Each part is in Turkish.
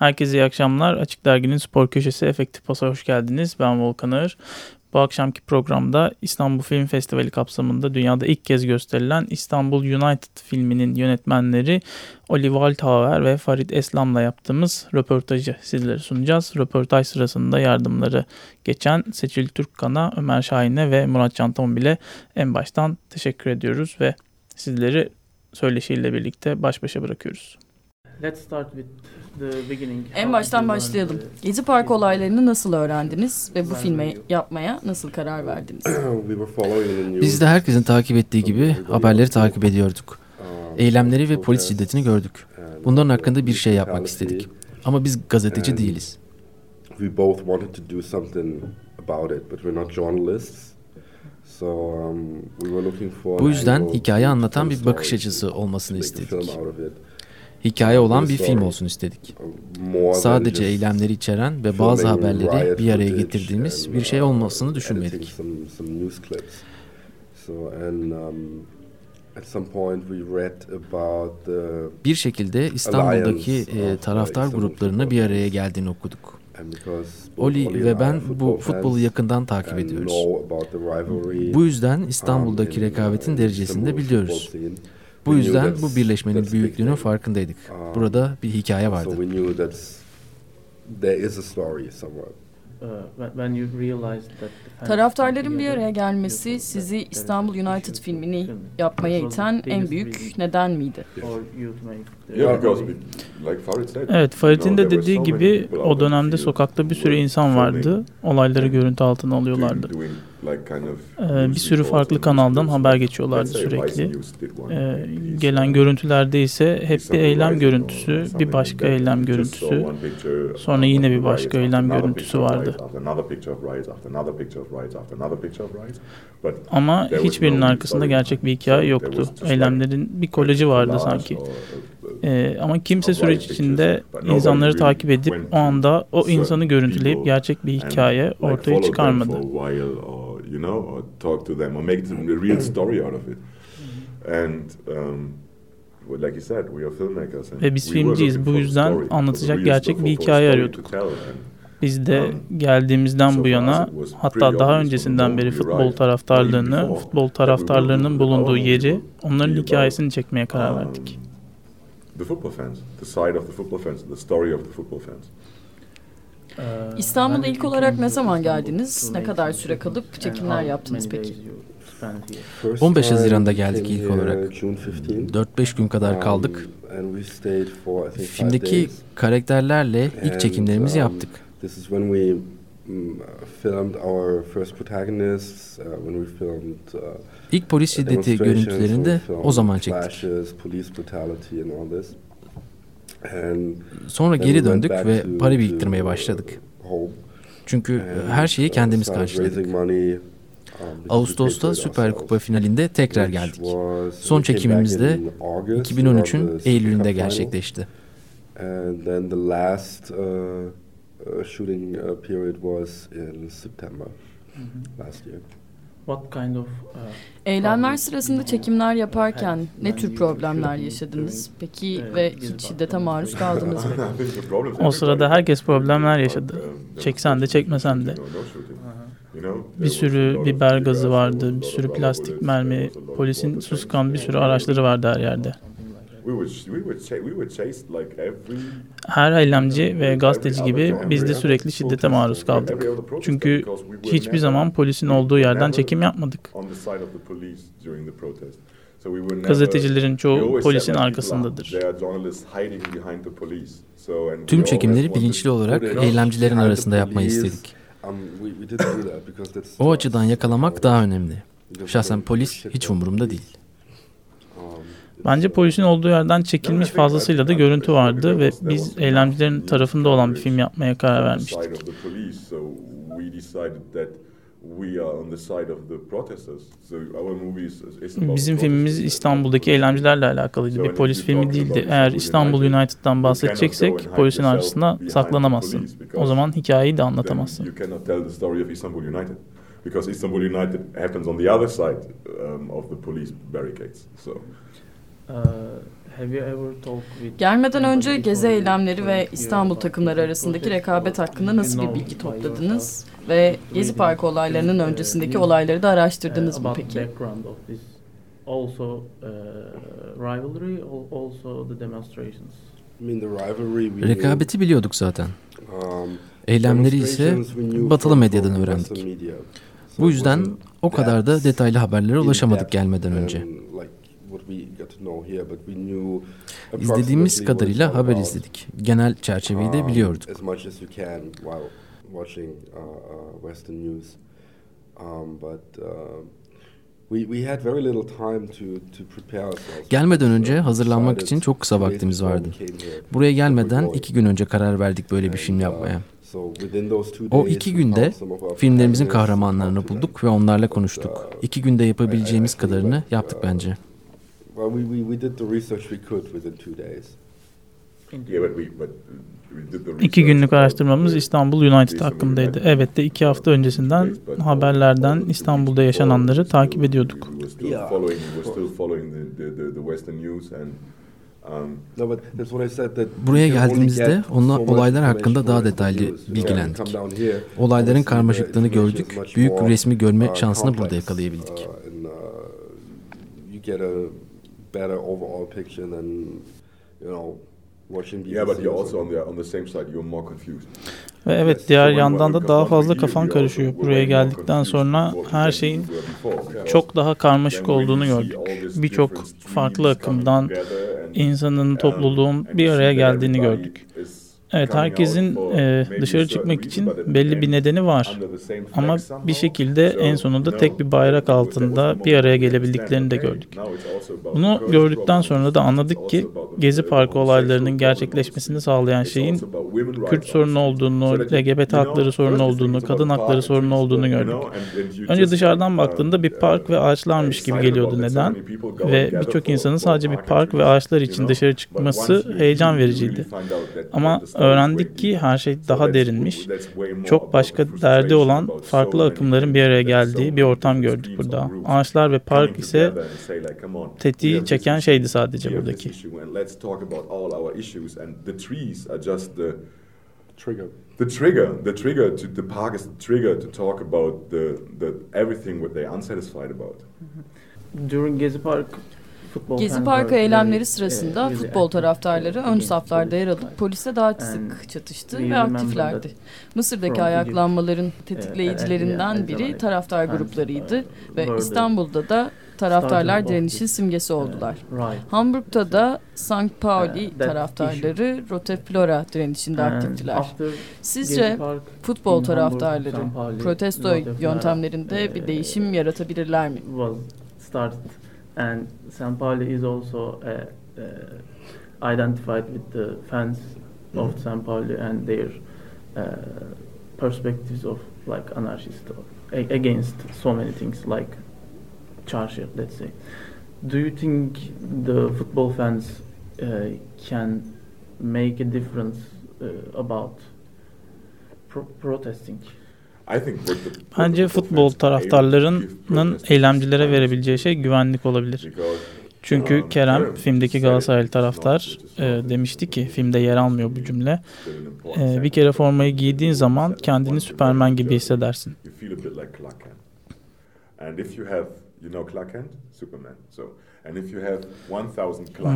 Herkese iyi akşamlar. Açık Dergi'nin spor köşesi Efektif Pas'a hoş geldiniz. Ben Volkan Ağır. Bu akşamki programda İstanbul Film Festivali kapsamında dünyada ilk kez gösterilen İstanbul United filminin yönetmenleri Oliver Waldhauer ve Farid Eslam'la yaptığımız röportajı sizlere sunacağız. Röportaj sırasında yardımları geçen Seçil Türkkan'a, Ömer Şahin'e ve Murat Cantomobil'e en baştan teşekkür ediyoruz ve sizleri söyleşiyle birlikte baş başa bırakıyoruz. Let's start with en baştan başlayalım. Gezi Park olaylarını nasıl öğrendiniz ve bu filme yapmaya nasıl karar verdiniz? Biz de herkesin takip ettiği gibi haberleri takip ediyorduk. Eylemleri ve polis şiddetini gördük. Bunların hakkında bir şey yapmak istedik. Ama biz gazeteci değiliz. Bu yüzden hikaye anlatan bir bakış açısı olmasını istedik hikaye olan bir film olsun istedik. Sadece eylemleri içeren ve bazı haberleri bir araya getirdiğimiz bir şey olmasını düşünmedik. Bir şekilde İstanbul'daki e, taraftar gruplarını bir araya geldiğini okuduk. Oli ve ben bu futbolu yakından takip ediyoruz. Bu yüzden İstanbul'daki rekabetin derecesini de biliyoruz. Bu yüzden bu birleşmenin büyüklüğünün farkındaydık. Uh, Burada bir hikaye vardı. Uh, Taraftarların bir araya gelmesi sizi İstanbul United filmini yapmaya iten en büyük neden miydi? Evet, Farid'in de dediği gibi o dönemde sokakta bir sürü insan vardı. Olayları görüntü altına alıyorlardı. Ee, bir sürü farklı kanaldan haber geçiyorlardı sürekli. Ee, gelen görüntülerde ise hep bir eylem görüntüsü, bir başka eylem görüntüsü, sonra yine bir başka eylem görüntüsü vardı. Ama hiçbirinin arkasında gerçek bir hikaye yoktu. Eylemlerin bir kolajı vardı sanki. Ee, ama kimse süreç içinde insanları takip edip o anda o insanı görüntüleyip gerçek bir hikaye ortaya çıkarmadı um. Ve biz filmciyiz. Bu yüzden anlatacak gerçek bir hikaye arıyorduk. Biz de um, geldiğimizden bu yana hatta daha öncesinden beri futbol taraftarlığını, futbol taraftarlarının bulunduğu yeri, onların hikayesini çekmeye karar um, verdik. The football fans, the side of the football fans, the story of the football fans. Ee, İstanbul'a ilk olarak ne zaman geldiniz? Ne kadar süre kalıp çekimler yaptınız peki? 15 Haziran'da geldik ilk olarak. 4-5 gün kadar kaldık. Filmdeki karakterlerle ilk çekimlerimizi yaptık. İlk polis şiddeti görüntülerini de o zaman çektik. Sonra geri döndük ve para biriktirmeye başladık. Çünkü her şeyi kendimiz karşıladık. Ağustos'ta Süper Kupa finalinde tekrar geldik. Son çekimimiz de 2013'ün Eylül'ünde gerçekleşti. shooting was in September last year. What kind of, uh, Eylemler sırasında çekimler yaparken ne tür problemler yaşadınız? Peki ve hiç şiddete maruz kaldınız mı? o sırada herkes problemler yaşadı. Çeksen de çekmesen de. Bir sürü biber gazı vardı, bir sürü plastik mermi, polisin suskan bir sürü araçları vardı her yerde. Her eylemci ve gazeteci gibi biz de sürekli şiddete maruz kaldık. Çünkü hiçbir zaman polisin olduğu yerden çekim yapmadık. Gazetecilerin çoğu polisin arkasındadır. Tüm çekimleri bilinçli olarak eylemcilerin arasında yapmayı istedik. Um, o açıdan yakalamak daha önemli. Şahsen polis hiç umurumda değil. Bence polisin olduğu yerden çekilmiş fazlasıyla da görüntü vardı ve biz eylemcilerin tarafında olan bir film yapmaya karar vermiştik. Bizim filmimiz İstanbul'daki eylemcilerle alakalıydı. Bir polis filmi değildi. Eğer İstanbul United'dan bahsedeceksek polisin arasında saklanamazsın. O zaman hikayeyi de anlatamazsın. Because Istanbul United happens on the other side um, of the police barricades. So. Uh, Gelmeden önce gezi eylemleri ve İstanbul takımları arasındaki rekabet hakkında nasıl bir bilgi topladınız? Ve Gezi Parkı olaylarının öncesindeki olayları da araştırdınız mı peki? also uh, rivalry, also the demonstrations. Rekabeti biliyorduk zaten. Um, Eylemleri ise batılı medyadan öğrendik. Bu yüzden o kadar da detaylı haberlere ulaşamadık gelmeden önce. İzlediğimiz kadarıyla haber izledik. Genel çerçeveyi de um, biliyorduk. Gelmeden önce hazırlanmak için çok kısa vaktimiz vardı. Buraya gelmeden iki gün önce karar verdik böyle bir film uh, yapmaya. O iki günde filmlerimizin kahramanlarını bulduk ve onlarla konuştuk. İki günde yapabileceğimiz kadarını yaptık bence. Well, we, we, we did the research we could within two days. Yeah, but we, but İki günlük araştırmamız İstanbul United hakkındaydı. Evet de iki hafta öncesinden haberlerden İstanbul'da yaşananları takip ediyorduk. Buraya geldiğimizde onunla olaylar hakkında daha detaylı bilgilendik. Olayların karmaşıklığını gördük. Büyük resmi görme şansını burada yakalayabildik better overall picture than you know watching Yeah, but you're also on the on the same side. You're more confused. Ve evet diğer yandan da daha fazla kafan karışıyor. Buraya geldikten sonra her şeyin çok daha karmaşık olduğunu gördük. Birçok farklı akımdan insanın, topluluğun bir araya geldiğini gördük. Evet herkesin e, dışarı çıkmak için belli bir nedeni var. Ama bir şekilde en sonunda tek bir bayrak altında bir araya gelebildiklerini de gördük. Bunu gördükten sonra da anladık ki Gezi Parkı olaylarının gerçekleşmesini sağlayan şeyin Kürt sorunu olduğunu, LGBT hakları sorunu olduğunu, kadın hakları sorunu olduğunu gördük. Önce dışarıdan baktığında bir park ve ağaçlarmış gibi geliyordu neden? Ve birçok insanın sadece bir park ve ağaçlar için dışarı çıkması heyecan vericiydi. Ama öğrendik ki her şey daha derinmiş. Çok başka derdi olan farklı akımların bir araya geldiği bir ortam gördük burada. Ağaçlar ve park ise tetiği çeken şeydi sadece buradaki. Trigger. The trigger, the trigger to the park is the trigger to talk about the the everything what they unsatisfied about. During Gezi Park Gezi Parkı eylemleri sırasında futbol taraftarları ön saflarda yer alıp polise daha sık çatıştı ve aktiflerdi. Mısır'daki ayaklanmaların tetikleyicilerinden biri taraftar gruplarıydı ve İstanbul'da da taraftarlar direnişin simgesi oldular. Hamburg'da da St. Pauli taraftarları Roteflora direnişinde aktiftiler. Sizce futbol taraftarları protesto yöntemlerinde bir değişim yaratabilirler mi? and San Paulo is also uh, uh, identified with the fans of. San Paulo and their uh, perspectives of like anarchist against so many things like Charger, let's say. Do you think the football fans uh, can make a difference uh, about pro protesting? Bence futbol taraftarlarının eylemcilere verebileceği şey güvenlik olabilir. Çünkü Kerem filmdeki Galatasaraylı taraftar e, demişti ki filmde yer almıyor bu cümle. E, bir kere formayı giydiğin zaman kendini Süpermen gibi hissedersin.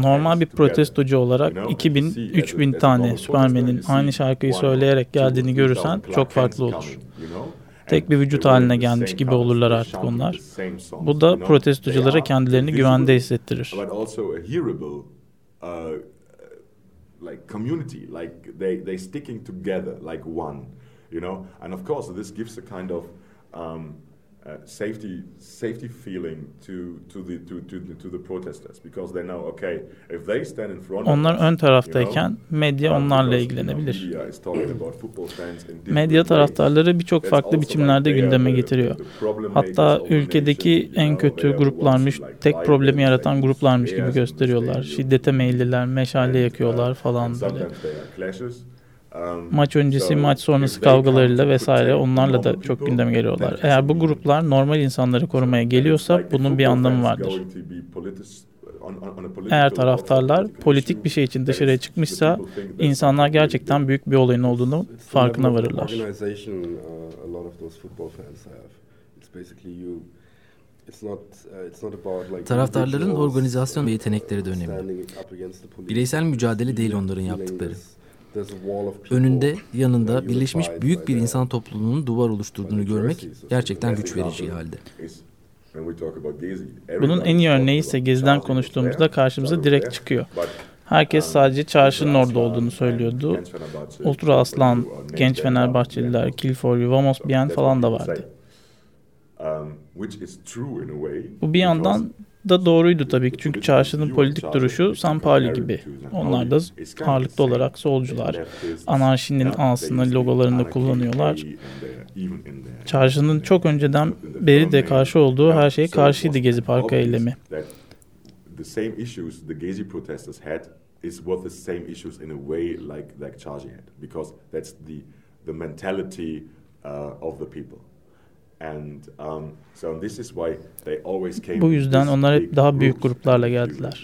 Normal bir protestocu olarak 2000-3000 tane Süpermen'in aynı şarkıyı söyleyerek geldiğini görürsen çok farklı olur. Tek bir vücut haline gelmiş gibi olurlar artık onlar. Bu da protestoculara kendilerini güvende hissettirir. like community, like they they sticking together like one, you know. And of course, this gives a kind of um, uh, safety safety feeling to to the to to the, to the protesters because they know okay if they stand in front Onlar ön taraftayken medya onlarla ilgilenebilir. Medya taraftarları birçok farklı biçimlerde gündeme getiriyor. Hatta ülkedeki en kötü gruplarmış, tek problemi yaratan gruplarmış gibi gösteriyorlar. Şiddete meyilliler, meşale yakıyorlar falan böyle. Um, maç öncesi, maç sonrası kavgalarıyla vesaire onlarla da çok gündeme geliyorlar. Eğer bu gruplar normal insanları korumaya geliyorsa bunun bir anlamı vardır. Eğer taraftarlar politik bir şey için dışarıya çıkmışsa insanlar gerçekten büyük bir olayın olduğunu farkına varırlar. Taraftarların organizasyon ve yetenekleri de önemli. Bireysel mücadele değil onların yaptıkları. Önünde, yanında birleşmiş büyük bir insan topluluğunun duvar oluşturduğunu görmek gerçekten güç verici halde. Bunun en iyi örneği ise Gezi'den konuştuğumuzda karşımıza direkt çıkıyor. Herkes sadece çarşının orada olduğunu söylüyordu. Ultra Aslan, Genç Fenerbahçeliler, Kill for You, Vamos Bien falan da vardı. Bu bir yandan da doğruydu tabii ki. Çünkü çarşının politik duruşu San gibi. Onlar da ağırlıklı olarak solcular. Anarşinin A'sını logolarında kullanıyorlar. Çarşının çok önceden beri de karşı olduğu her şeye karşıydı Gezi Parkı eylemi. İs what the same issues in a way like like Charlie had because that's the the mentality uh, of the people. Um, Bu yüzden onlar hep daha büyük gruplarla geldiler.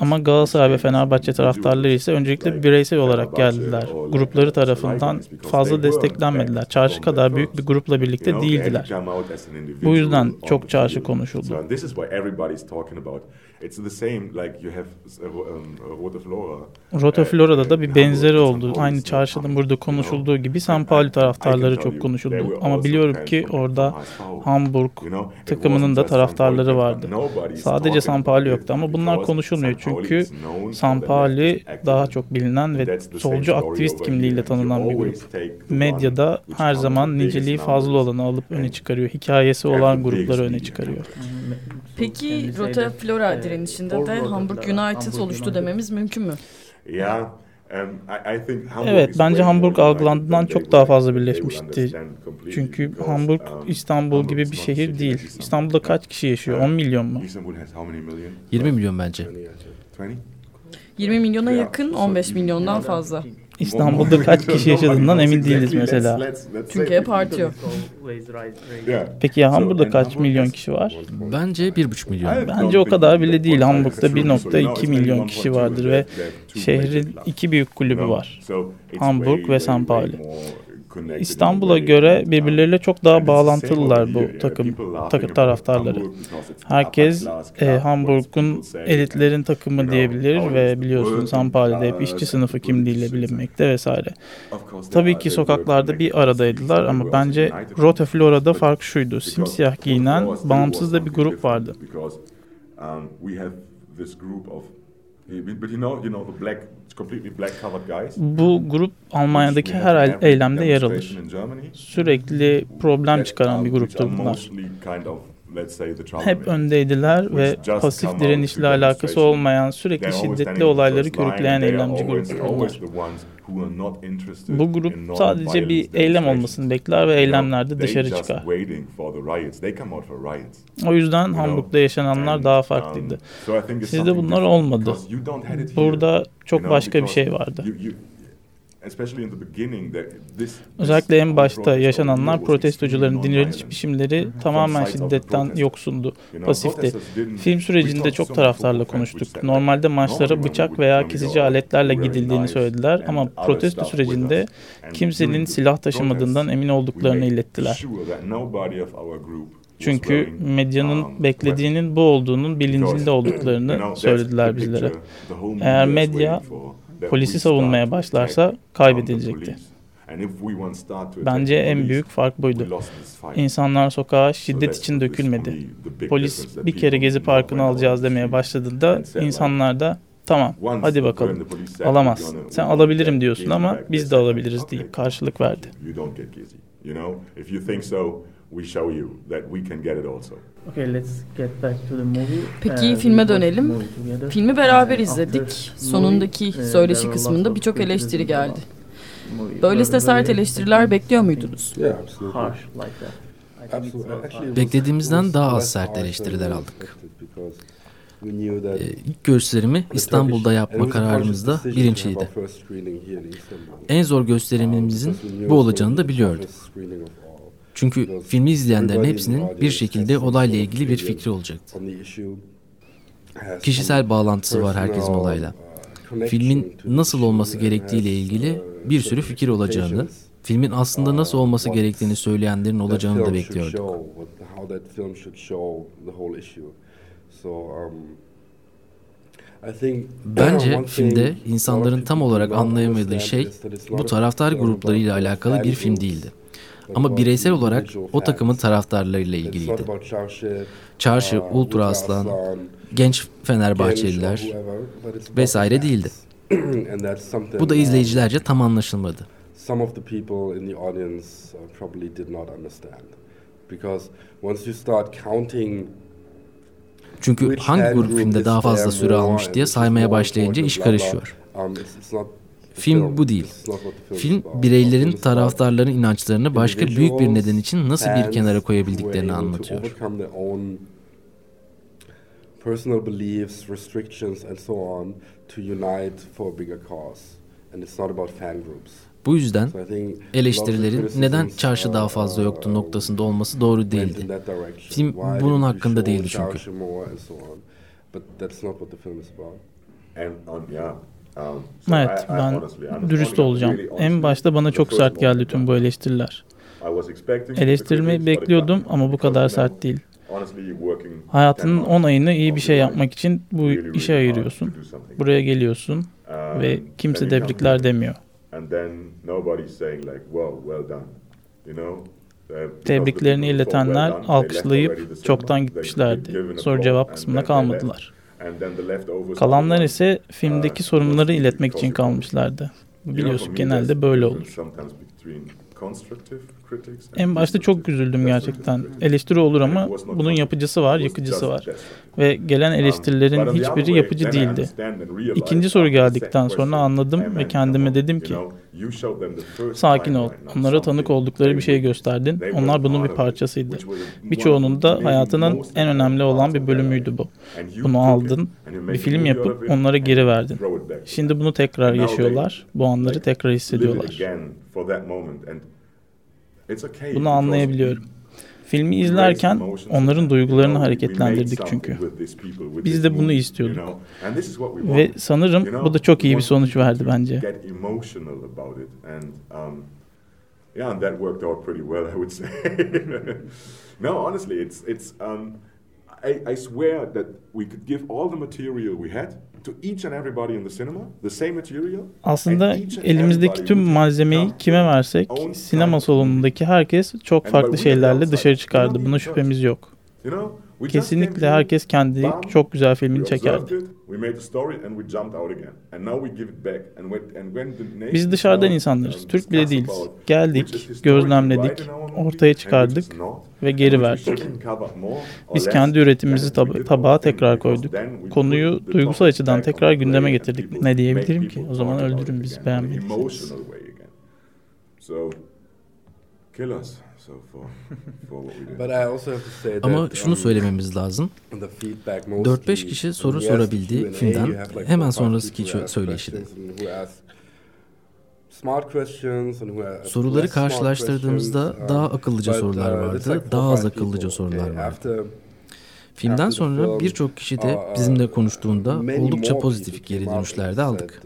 Ama Galatasaray ve Fenerbahçe taraftarları ise öncelikle bireysel olarak geldiler. Grupları tarafından fazla desteklenmediler. Çarşı kadar büyük bir grupla birlikte değildiler. Bu yüzden çok çarşı konuşuldu. It's the same like you have um, Rotaflora. Rotaflora'da da bir benzeri oldu. Aynı çarşının burada konuşulduğu gibi San Pauli taraftarları çok konuşuldu. Ama biliyorum ki orada Hamburg takımının da taraftarları vardı. Sadece San Pauli yoktu ama bunlar konuşulmuyor çünkü San Pauli daha çok bilinen ve solcu aktivist kimliğiyle tanınan bir grup. Medyada her zaman niceliği fazla olanı alıp öne çıkarıyor. Hikayesi olan grupları öne çıkarıyor. Peki Rota Flora direnişinde de Hamburg United oluştu dememiz mümkün mü? Evet, bence Hamburg algılandığından çok daha fazla birleşmişti. Çünkü Hamburg um, İstanbul gibi bir şehir değil. İstanbul'da kaç kişi yaşıyor? 10 milyon mu? 20 milyon bence. 20 milyona yakın, 15 milyondan fazla. İstanbul'da kaç kişi yaşadığından emin değiliz mesela. Çünkü hep artıyor. Peki ya Hamburg'da kaç milyon kişi var? Bence bir buçuk milyon. Bence o kadar bile değil. Hamburg'da 1.2 milyon kişi vardır ve şehrin iki büyük kulübü var. Hamburg ve San Pauli. İstanbul'a göre birbirleriyle çok daha bağlantılılar bu takım takım taraftarları. Herkes e, Hamburg'un elitlerin takımı diyebilir ve biliyorsunuz Sampali'de hep işçi sınıfı kimliğiyle bilinmekte vesaire. Tabii ki sokaklarda bir aradaydılar ama bence Rote Flora'da fark şuydu. Simsiyah giyinen bağımsız da bir grup vardı. Bu grup Almanya'daki her eylemde yer alır. Sürekli problem çıkaran bir gruptur bunlar. Hep öndeydiler ve pasif direnişle alakası olmayan sürekli şiddetli olayları körükleyen eylemci gruplar. Bu grup sadece bir eylem olmasını bekler ve eylemlerde dışarı çıkar. O yüzden Hamburg'da yaşananlar daha um, farklıydı. Sizde bunlar olmadı. Burada çok başka bir şey vardı. Özellikle en başta yaşananlar protestocuların direniş biçimleri tamamen şiddetten yoksundu, pasifti. Film sürecinde çok taraftarla konuştuk. Normalde maçlara bıçak veya kesici aletlerle gidildiğini söylediler ama protesto sürecinde kimsenin silah taşımadığından emin olduklarını ilettiler. Çünkü medyanın beklediğinin bu olduğunun bilincinde olduklarını söylediler bizlere. Eğer medya polisi savunmaya başlarsa kaybedilecekti. Bence en büyük fark buydu. İnsanlar sokağa şiddet için dökülmedi. Polis bir kere Gezi Parkı'nı alacağız demeye başladığında insanlar da tamam hadi bakalım alamazsın. Sen alabilirim diyorsun ama biz de alabiliriz deyip karşılık verdi. Okay, let's get back to the movie. Peki uh, filme dönelim. Filmi beraber izledik. Sonundaki uh, söyleşi kısmında birçok eleştiri geldi. Böylesine sert eleştiriler bekliyor muydunuz? Beklediğimizden daha az sert eleştiriler aldık. Ee, ilk gösterimi İstanbul'da yapma kararımızda birinciydi. En zor gösterimimizin bu olacağını da biliyorduk. Çünkü filmi izleyenlerin hepsinin bir şekilde olayla ilgili bir fikri olacaktı. Kişisel bağlantısı var herkesin olayla. Filmin nasıl olması gerektiğiyle ilgili bir sürü fikir olacağını, filmin aslında nasıl olması gerektiğini söyleyenlerin olacağını da bekliyorduk. Bence filmde insanların tam olarak anlayamadığı şey bu taraftar gruplarıyla alakalı bir film değildi. Ama bireysel olarak o takımın taraftarlarıyla ilgiliydi. Çarşı, Ultra Aslan, genç Fenerbahçeliler vesaire değildi. Bu da izleyicilerce tam anlaşılmadı. Some of the people in the audience uh, probably did not understand. Because once you start counting çünkü hangi grup filmde daha fazla süre almış diye saymaya başlayınca iş karışıyor. Film bu değil. Film bireylerin, taraftarların inançlarını başka büyük bir neden için nasıl bir kenara koyabildiklerini anlatıyor. personal beliefs, restrictions and so on to unite for a bigger cause. And it's not about fan groups. Bu yüzden eleştirilerin neden çarşı daha fazla yoktu noktasında olması doğru değildi. Film bunun hakkında değildi çünkü. Um, evet, ben dürüst olacağım. En başta bana çok sert geldi tüm bu eleştiriler. Eleştirmeyi bekliyordum ama bu kadar sert değil. Hayatının 10 ayını iyi bir şey yapmak için bu işe ayırıyorsun. Buraya geliyorsun um, ve kimse tebrikler demiyor. Tebriklerini iletenler alkışlayıp çoktan gitmişlerdi. Soru cevap kısmına kalmadılar. Kalanlar ise filmdeki uh, sorunları iletmek için kalmışlardı. Biliyorsun genelde böyle olur. En başta çok üzüldüm gerçekten. Eleştiri olur ama bunun yapıcısı var, yıkıcısı var. Ve gelen eleştirilerin hiçbiri yapıcı değildi. İkinci soru geldikten sonra anladım ve kendime dedim ki sakin ol. Onlara tanık oldukları bir şey gösterdin. Onlar bunun bir parçasıydı. Birçoğunun da hayatının en önemli olan bir bölümüydü bu. Bunu aldın, bir film yapıp onlara geri verdin. Şimdi bunu tekrar yaşıyorlar. Bu anları tekrar hissediyorlar. Bunu anlayabiliyorum. Filmi izlerken onların duygularını hareketlendirdik çünkü. Biz de bunu istiyorduk. Ve sanırım bu da çok iyi bir sonuç verdi bence. Yeah, and that worked out pretty well, I would say. no, honestly, it's it's um, I, I swear that we could give all the material we had aslında elimizdeki tüm malzemeyi kime versek sinema salonundaki herkes çok farklı şeylerle dışarı çıkardı. Buna şüphemiz yok. Kesinlikle herkes kendi çok güzel filmini çekerdi. Biz dışarıdan insanlarız. Türk bile değiliz. Geldik, gözlemledik, ortaya çıkardık ve geri verdik. Biz kendi üretimimizi tab- tabağa tekrar koyduk. Konuyu duygusal açıdan tekrar gündeme getirdik. Ne diyebilirim ki? O zaman öldürün bizi beğenmediyseniz. Ama şunu söylememiz lazım. 4-5 kişi soru sorabildi filmden hemen sonraki söyleşide. Soruları karşılaştırdığımızda daha akıllıca sorular uh, vardı, daha az akıllıca sorular vardı. Filmden sonra birçok kişi de uh, bizimle konuştuğunda oldukça pozitif geri dönüşler de aldık.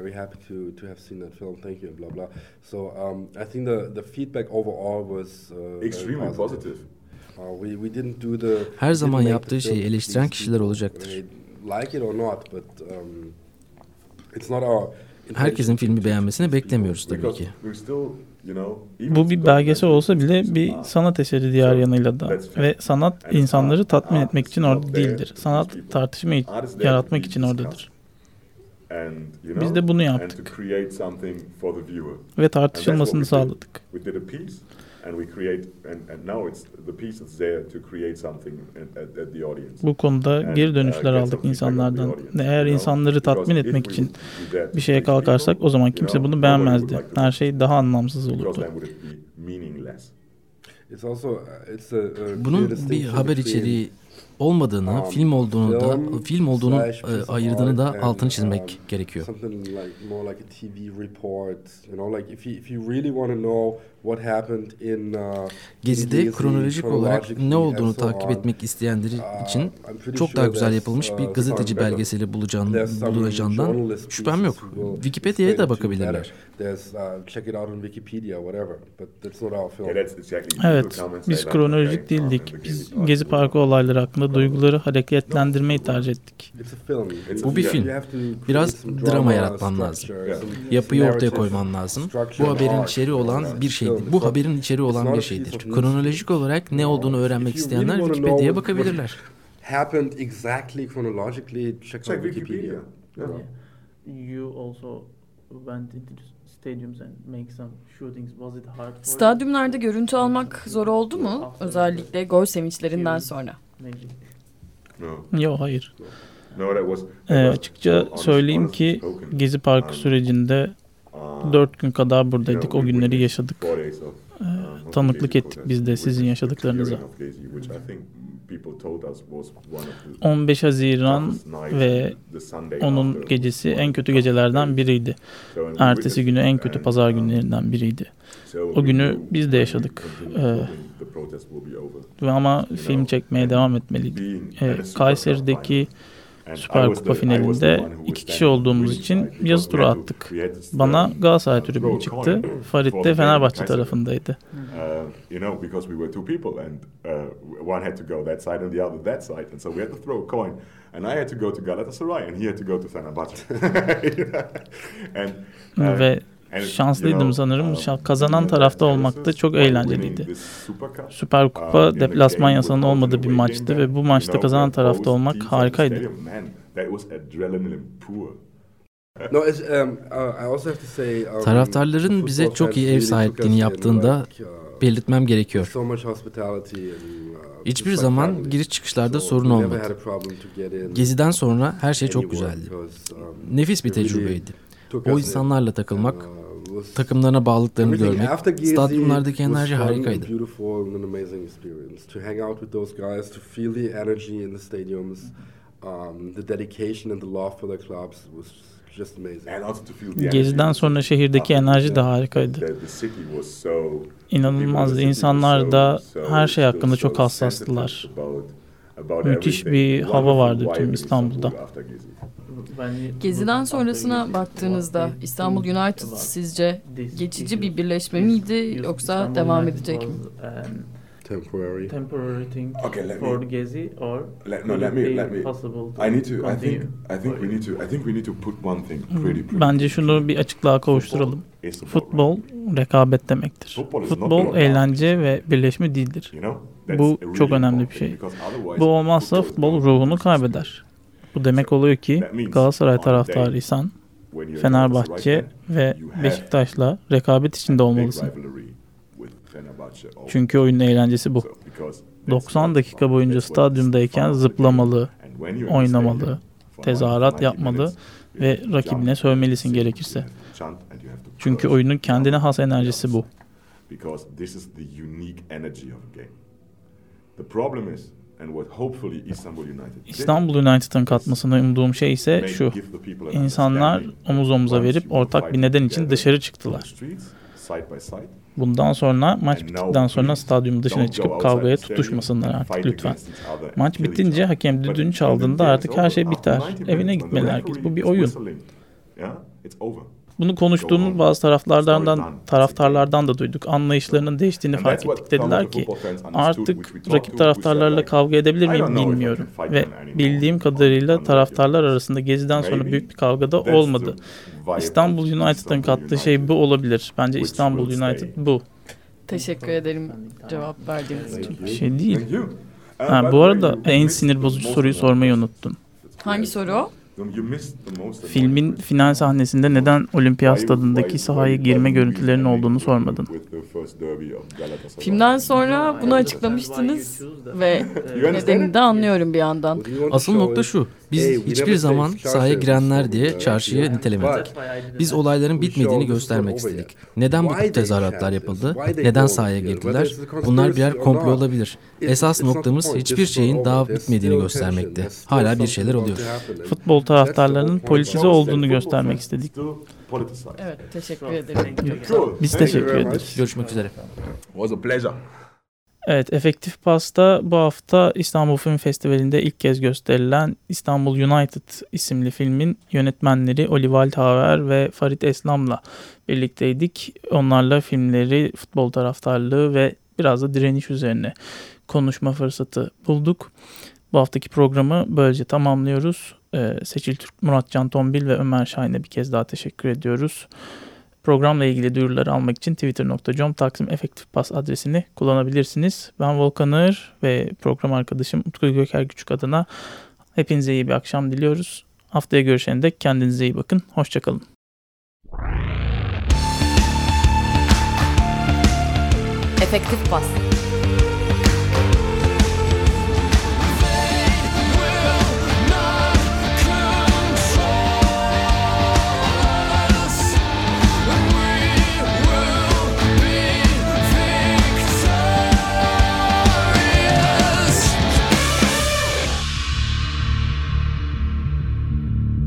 Uh, very happy to to have seen that film. Thank you, blah blah. So um, I think the the feedback overall was uh, extremely positive. Uh, we we didn't do the Her zaman yaptığı şeyi eleştiren kişiler olacaktır. Like it or not, but um, it's not our Herkesin filmi beğenmesini beklemiyoruz tabii ki. Bu bir belgesel olsa bile bir sanat eseri diğer yanıyla da ve sanat insanları tatmin etmek için orada değildir. Sanat tartışma yaratmak için oradadır. Biz de bunu yaptık. Ve tartışılmasını sağladık. Bu konuda geri dönüşler aldık insanlardan. Eğer insanları tatmin etmek için bir şeye kalkarsak o zaman kimse bunu beğenmezdi. Her şey daha anlamsız olurdu. Bunun bir haber içeriği olmadığını, um, film olduğunu da film olduğunu e, ayırdığını da altını çizmek gerekiyor. Gezide kronolojik olarak ne olduğunu takip etmek isteyenler uh, için çok daha güzel yapılmış bir uh, gazeteci belgeseli bulacağını, bulacağından şüphem yok. Wikipedia'ya da bakabilirler. Evet, biz kronolojik değildik. Biz Gezi Parkı olayları hakkında duyguları hareketlendirmeyi tercih ettik. Bu bir film. Biraz drama yaratman lazım. Yapıyı ortaya koyman lazım. Bu haberin içeriği olan bir şeydir. Bu haberin içeriği olan bir şeydir. Kronolojik olarak ne olduğunu öğrenmek isteyenler Wikipedia'ya bakabilirler. happened exactly chronologically check Wikipedia. You also went into stadiums and make some shootings. Was it hard for Stadyumlarda görüntü almak zor oldu mu? Özellikle gol sevinçlerinden sonra. Yok hayır. Ee, açıkça söyleyeyim ki Gezi Parkı sürecinde dört gün kadar buradaydık. O günleri yaşadık. Ee, tanıklık ettik biz de sizin yaşadıklarınıza. 15 Haziran ve onun gecesi en kötü gecelerden biriydi. Ertesi günü en kötü pazar günlerinden biriydi. O günü biz de yaşadık. Ee, ama film çekmeye devam etmeliydik. Ee, Kayseri'deki Süper Kupa finalinde iki kişi olduğumuz için yazı tura attık. Bana Galatasaray tribünü çıktı. Farit de Fenerbahçe tarafındaydı. And uh, one had to go that side and the other that side. And so we had to throw a coin. And I had to go to Galatasaray and he had to go to Fenerbahçe. and, Ve Şanslıydım sanırım. Uh, kazanan tarafta olmak da çok eğlenceliydi. Süper uh, Kupa deplasman yasanın olmadığı bir maçtı ve bu maçta kazanan tarafta olmak harikaydı. Um, uh, Taraftarların bize çok iyi ev sahipliğini yaptığında belirtmem gerekiyor. Hiçbir zaman giriş çıkışlarda sorun olmadı. Geziden sonra her şey çok güzeldi. Um, Nefis bir tecrübeydi. O insanlarla takılmak, takımlarına bağlılıklarını görmek, stadyumlardaki enerji harikaydı. Geziden sonra şehirdeki enerji de harikaydı. İnanılmazdı. İnsanlar da her şey hakkında çok hassastılar. Müthiş bir hava vardı tüm İstanbul'da. Gezi'den sonrasına baktığınızda İstanbul United sizce geçici bir birleşme miydi yoksa devam edecek mi? temporary temporary thing okay, let for me, Gezi or let, no let me let me I need to I think I think we need to I think we need to put one thing pretty, pretty Bence şunu bir açıklığa kavuşturalım. Futbol rekabet demektir. Futbol eğlence ve birleşme değildir. Bu çok önemli bir şey. Bu olmazsa futbol ruhunu kaybeder. Bu demek oluyor ki Galatasaray taraftarıysan Fenerbahçe ve Beşiktaş'la rekabet içinde olmalısın. Çünkü oyunun eğlencesi bu. 90 dakika boyunca stadyumdayken zıplamalı, oynamalı, tezahürat yapmalı ve rakibine sövmelisin gerekirse. Çünkü oyunun kendine has enerjisi bu. The problem is İstanbul United'ın katmasını umduğum şey ise şu. İnsanlar omuz omuza verip ortak bir neden için dışarı çıktılar. Bundan sonra maç bittikten sonra stadyum dışına çıkıp kavgaya tutuşmasınlar artık lütfen. Maç bitince hakem düdüğünü çaldığında artık her şey biter. Evine gitmeli herkes. Bu bir oyun. Bunu konuştuğumuz bazı taraflardan taraftarlardan da duyduk. Anlayışlarının değiştiğini fark ettik. Dediler ki artık rakip taraftarlarla kavga edebilir miyim bilmiyorum. Ve bildiğim kadarıyla taraftarlar arasında geziden sonra büyük bir kavga da olmadı. İstanbul United'ın kattığı şey bu olabilir. Bence İstanbul United bu. Teşekkür ederim cevap verdiğiniz için. Bir şey değil. Ha, bu arada en sinir bozucu soruyu sormayı unuttum. Hangi soru o? Filmin final sahnesinde neden olimpiyat stadındaki sahaya girme görüntülerinin olduğunu sormadın. Filmden sonra bunu açıklamıştınız ve nedenini de anlıyorum bir yandan. Asıl nokta şu. Biz hiçbir zaman sahaya girenler diye çarşıyı nitelemedik. Biz olayların bitmediğini göstermek istedik. Neden bu tip tezahüratlar yapıldı? Neden sahaya girdiler? Bunlar birer komplo olabilir. Esas noktamız hiçbir şeyin daha bitmediğini göstermekti. Hala bir şeyler oluyor. Futbol taraftarlarının politize olduğunu göstermek istedik. Evet, teşekkür ederim. Biz teşekkür ederiz. Görüşmek üzere. Was a pleasure. Evet, Efektif Pasta bu hafta İstanbul Film Festivali'nde ilk kez gösterilen İstanbul United isimli filmin yönetmenleri Olival Taver ve Farit Eslam'la birlikteydik. Onlarla filmleri, futbol taraftarlığı ve biraz da direniş üzerine konuşma fırsatı bulduk. Bu haftaki programı böylece tamamlıyoruz. Ee, Seçil Türk, Murat Can Tombil ve Ömer Şahin'e bir kez daha teşekkür ediyoruz. Programla ilgili duyuruları almak için twitter.com taksim efektif pas adresini kullanabilirsiniz. Ben Volkanır ve program arkadaşım Utku Göker Küçük adına hepinize iyi bir akşam diliyoruz. Haftaya görüşene dek kendinize iyi bakın. Hoşçakalın. Efektif Pas